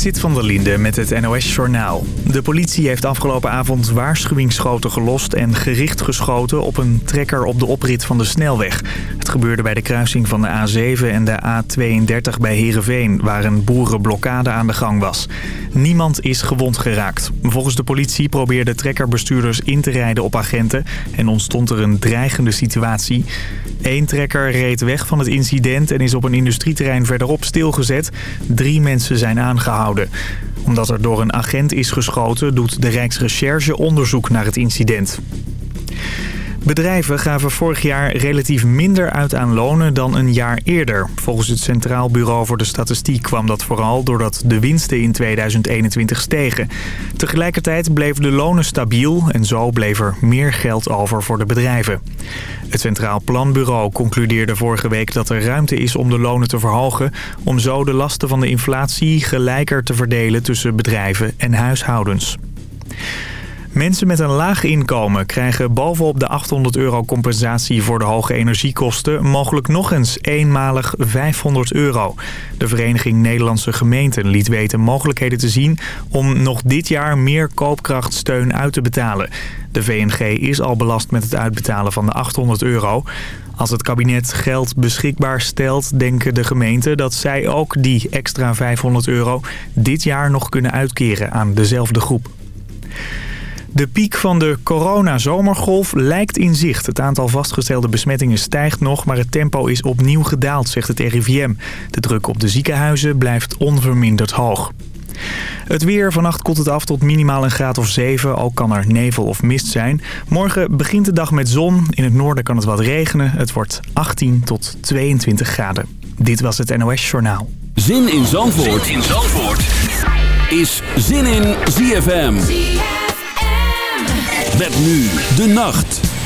Zit van der Linde met het NOS-journaal. De politie heeft afgelopen avond waarschuwingsschoten gelost en gericht geschoten op een trekker op de oprit van de snelweg. Het gebeurde bij de kruising van de A7 en de A32 bij Heerenveen, waar een boerenblokkade aan de gang was. Niemand is gewond geraakt. Volgens de politie probeerden trekkerbestuurders in te rijden op agenten en ontstond er een dreigende situatie. Eén trekker reed weg van het incident en is op een industrieterrein verderop stilgezet. Drie mensen zijn aangehouden. Omdat er door een agent is geschoten doet de Rijksrecherche onderzoek naar het incident. Bedrijven gaven vorig jaar relatief minder uit aan lonen dan een jaar eerder. Volgens het Centraal Bureau voor de Statistiek kwam dat vooral doordat de winsten in 2021 stegen. Tegelijkertijd bleven de lonen stabiel en zo bleef er meer geld over voor de bedrijven. Het Centraal Planbureau concludeerde vorige week dat er ruimte is om de lonen te verhogen... om zo de lasten van de inflatie gelijker te verdelen tussen bedrijven en huishoudens. Mensen met een laag inkomen krijgen bovenop de 800 euro compensatie voor de hoge energiekosten mogelijk nog eens eenmalig 500 euro. De Vereniging Nederlandse Gemeenten liet weten mogelijkheden te zien om nog dit jaar meer koopkrachtsteun uit te betalen. De VNG is al belast met het uitbetalen van de 800 euro. Als het kabinet geld beschikbaar stelt, denken de gemeenten dat zij ook die extra 500 euro dit jaar nog kunnen uitkeren aan dezelfde groep. De piek van de corona-zomergolf lijkt in zicht. Het aantal vastgestelde besmettingen stijgt nog, maar het tempo is opnieuw gedaald, zegt het RIVM. De druk op de ziekenhuizen blijft onverminderd hoog. Het weer, vannacht koelt het af tot minimaal een graad of 7. Ook kan er nevel of mist zijn. Morgen begint de dag met zon. In het noorden kan het wat regenen. Het wordt 18 tot 22 graden. Dit was het NOS Journaal. Zin in Zandvoort, zin in Zandvoort. is Zin in ZFM. Met nu de nacht.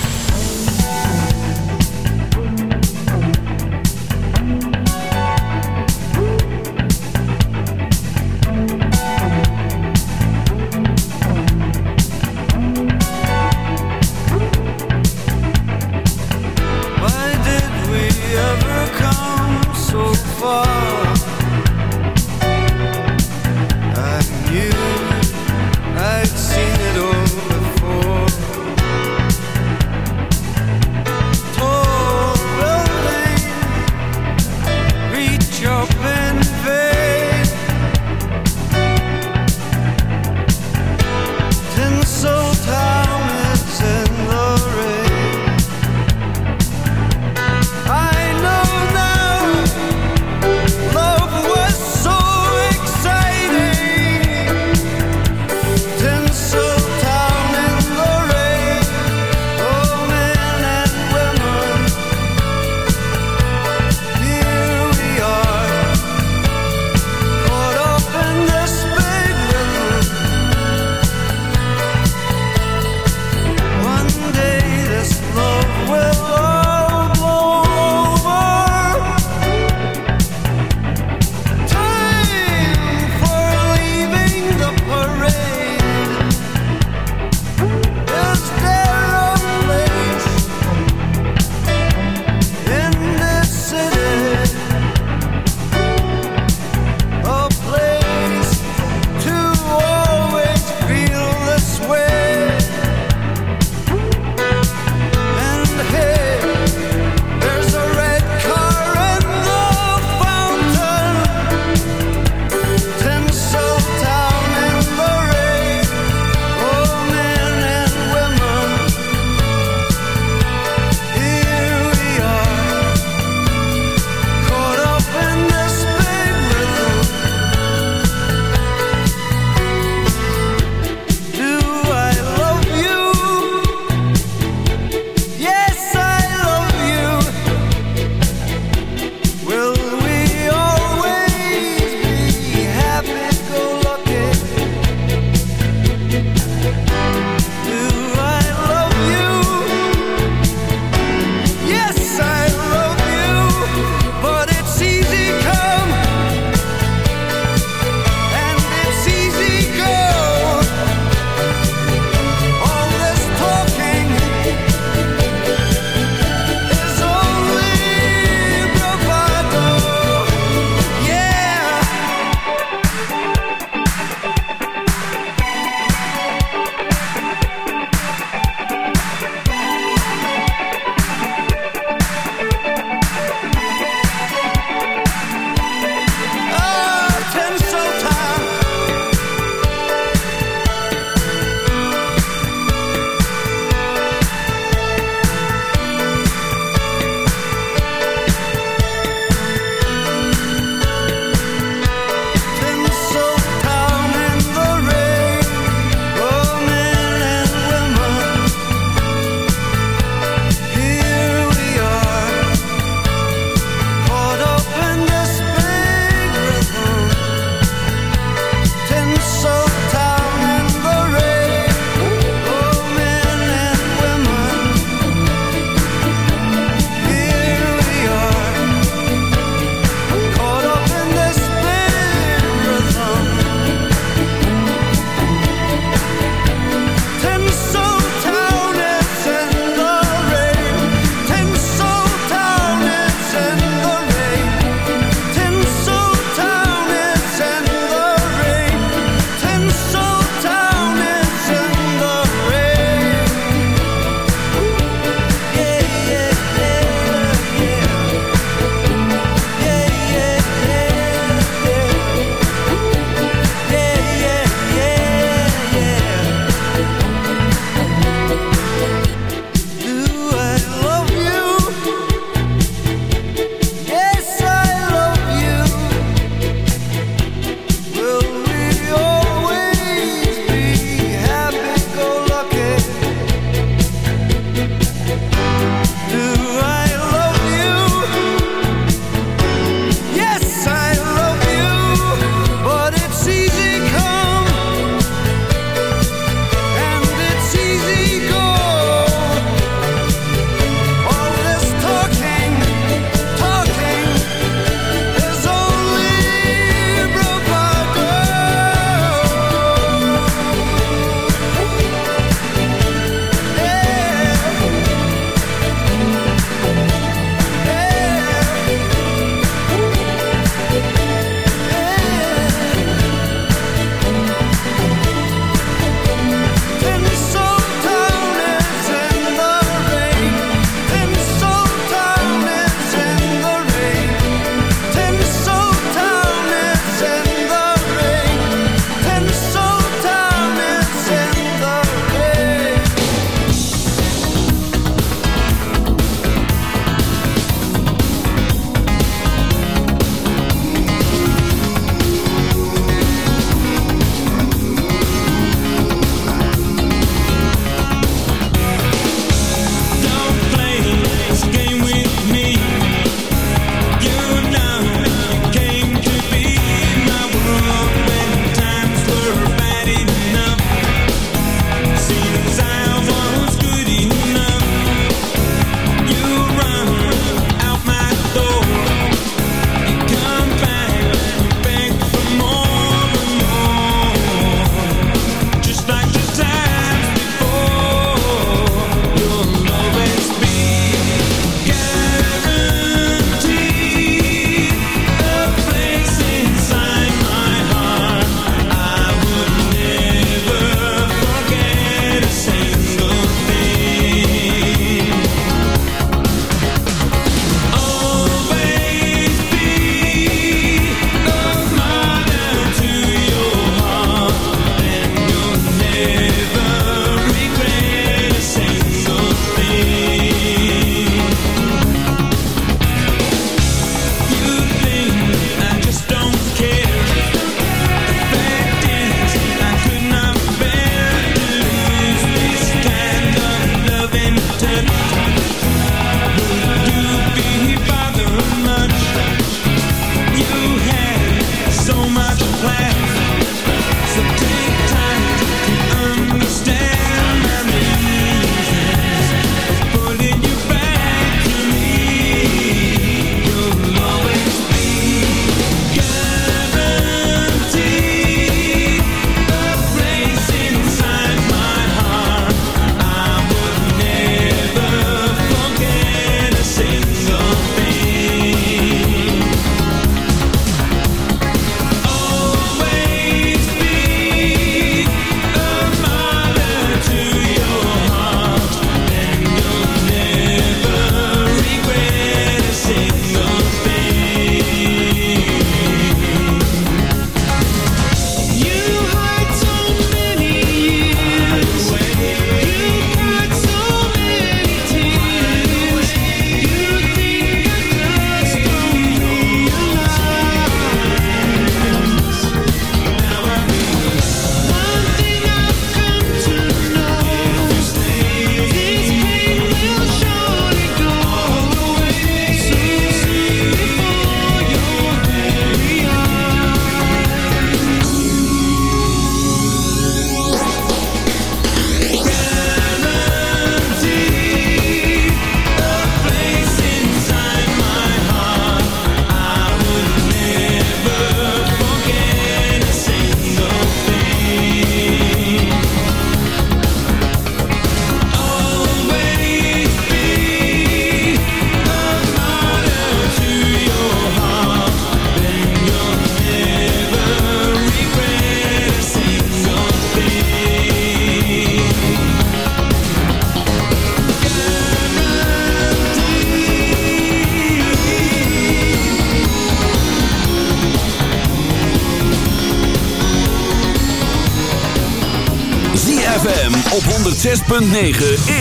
106.9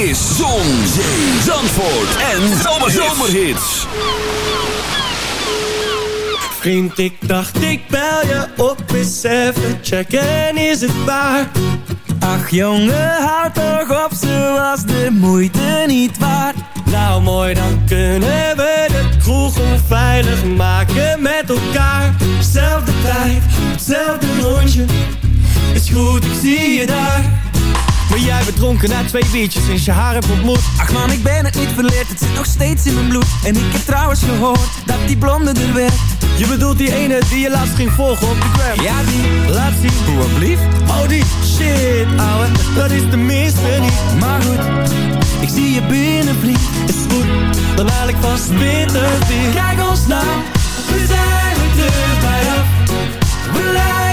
is Zon, Zandvoort en Zomerhits. Vriend, ik dacht ik bel je op eens even checken, is het waar? Ach jongen, houd toch op, ze was de moeite niet waard. Nou mooi, dan kunnen we de kroeg onveilig maken met elkaar. Zelfde tijd, hetzelfde rondje, is goed, ik zie je daar. Maar jij bent dronken na twee biertjes sinds je haar hebt ontmoet. Ach man, ik ben het niet verleerd, het zit nog steeds in mijn bloed. En ik heb trouwens gehoord, dat die blonde er werd. Je bedoelt die ene die je laatst ging volgen op de gram? Ja die, laat zien. Hoe blief? Oh die, shit ouwe, dat is de minste niet. Maar goed, ik zie je binnen vlieg Is goed, dan haal ik vast bitter weer Kijk ons nou, we zijn terug bij af. We lijken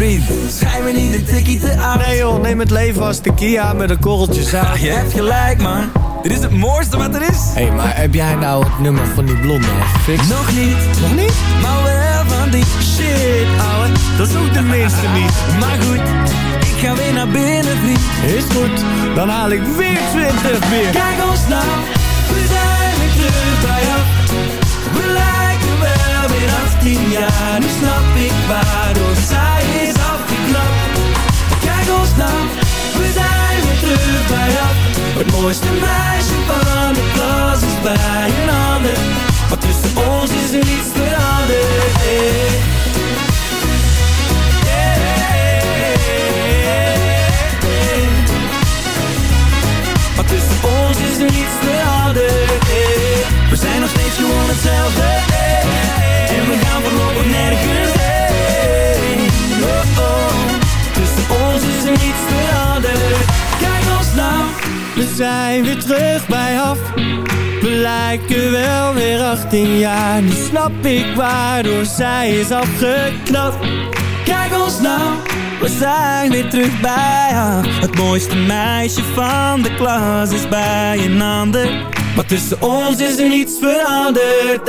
Schijn me niet een tikkie te oud Nee joh, neem het leven als tequila met een korreltje zout Ah, Je hebt gelijk man, dit is het mooiste wat er is. Hé, hey, maar heb jij nou het nummer van die blonde gefixt? Nog niet, Nog niet? maar wel van die Shit, ouwe, dat is ook de minste niet. Maar goed, ik ga weer naar binnen vriend. Is goed, dan haal ik weer 20 bier. Kijk ons nou, 18 jaar Nu snap ik waardoor zij is afgeknapt Kijk ons nou, we zijn weer terug bij af Het mooiste meisje van de klas is bij een ander Maar tussen ons is er niets veranderd hey. Maar tussen ons is er niets veranderd hey. We zijn nog hetzelfde hey. En we gaan voorlopig nergens heen oh, oh. Tussen ons is niets veranderd. Kijk ons nou, we zijn weer terug bij af. We lijken wel weer 18 jaar. Nu snap ik waardoor zij is afgeknapt. Kijk ons nou. We zijn weer terug bij haar. Het mooiste meisje van de klas is bij een ander Maar tussen ons is er niets veranderd.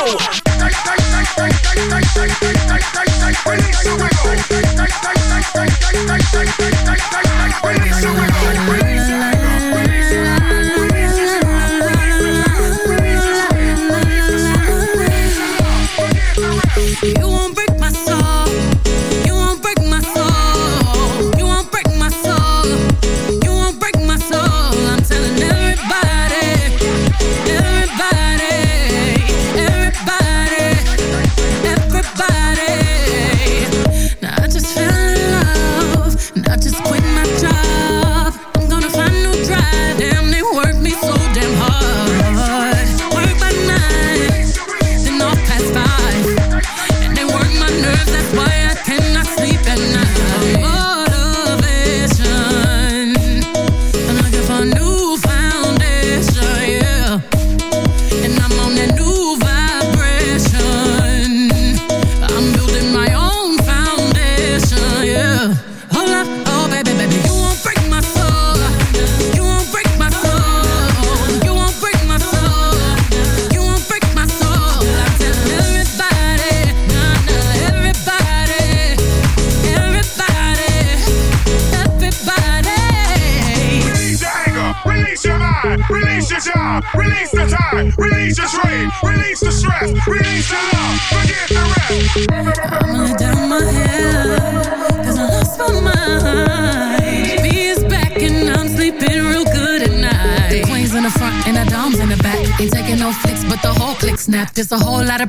Go.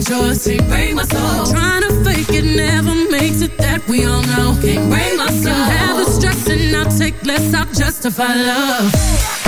Yours. Can't break my soul. Trying to fake it never makes it. That we all know. Can't break my soul. Can have the stress and I'll take less. I'll justify love.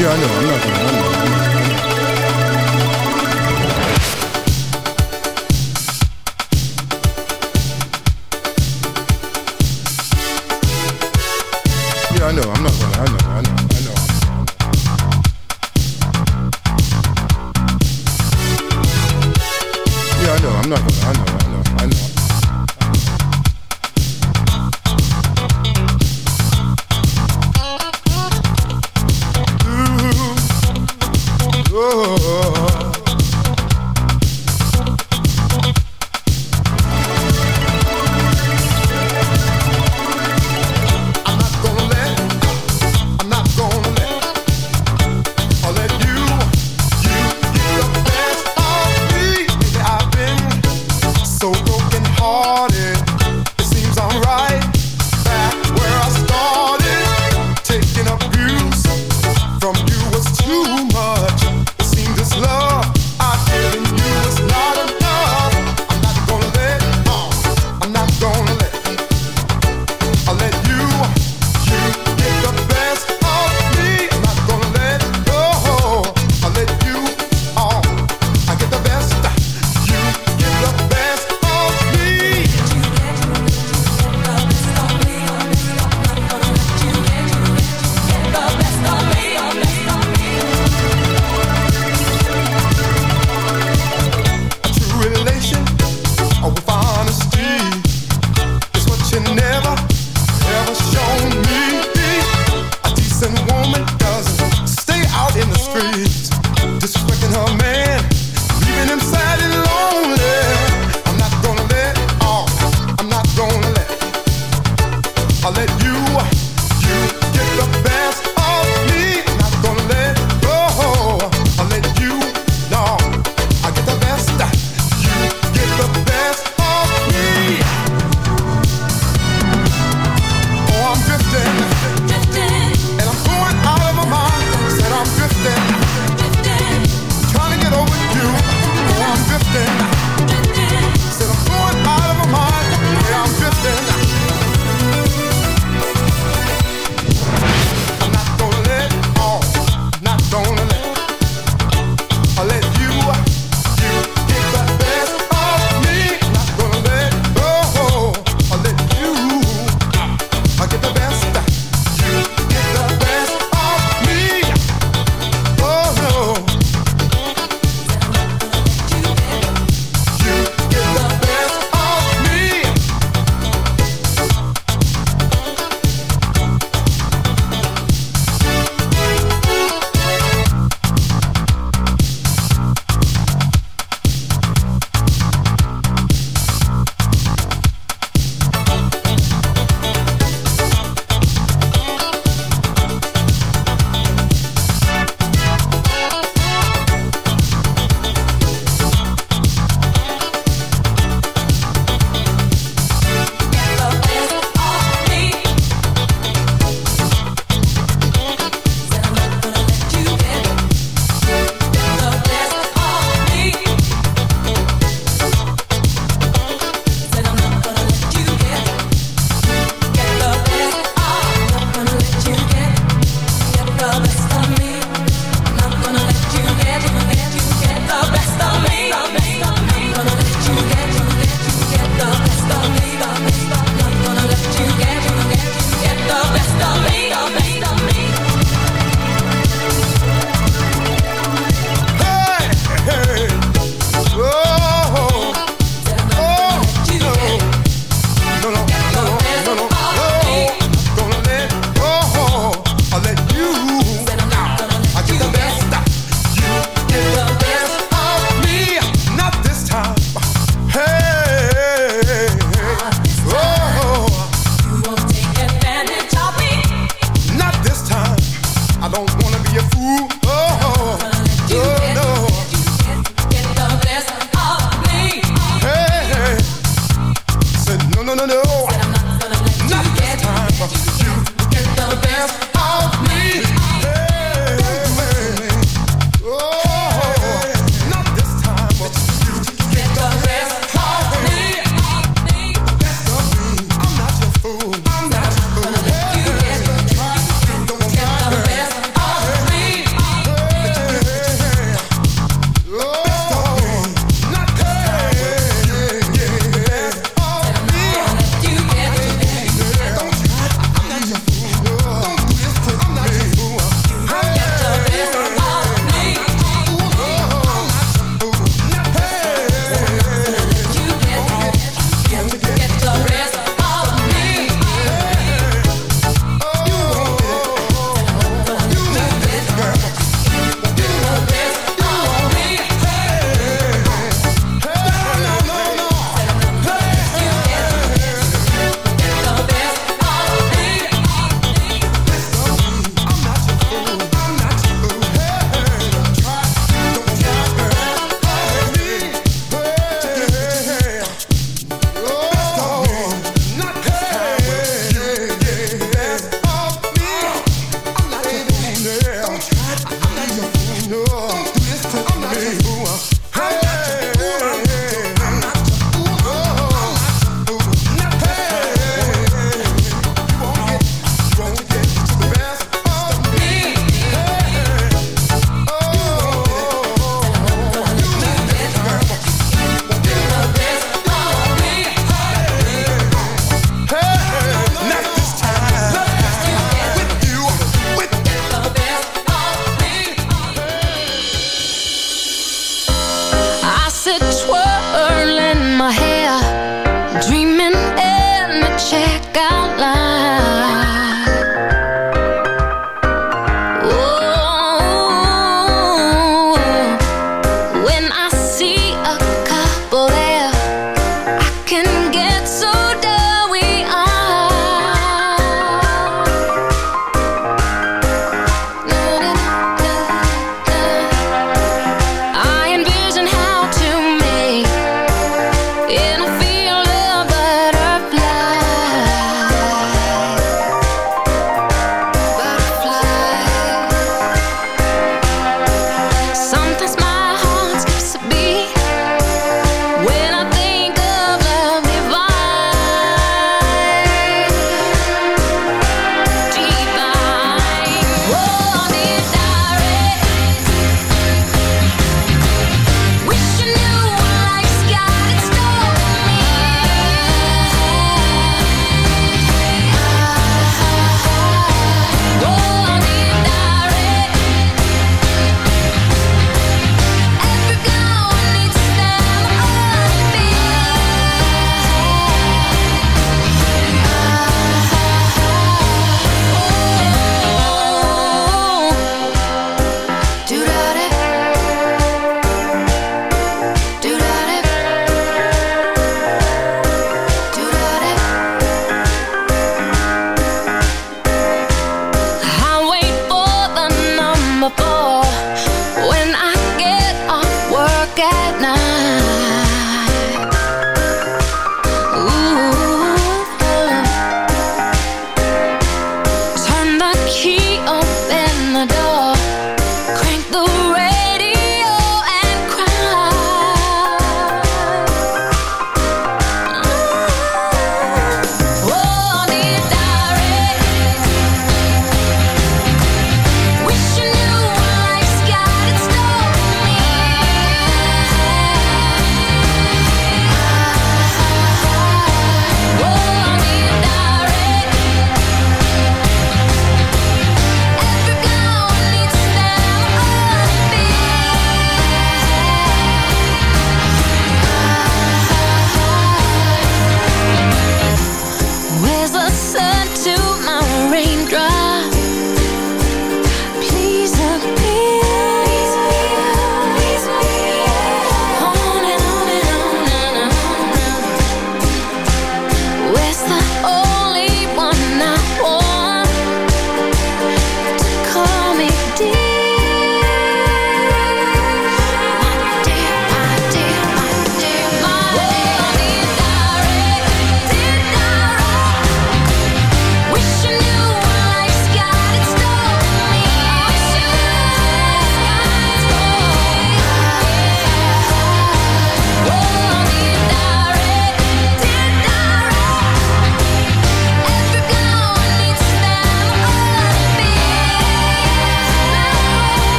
既然这玩意儿是模拟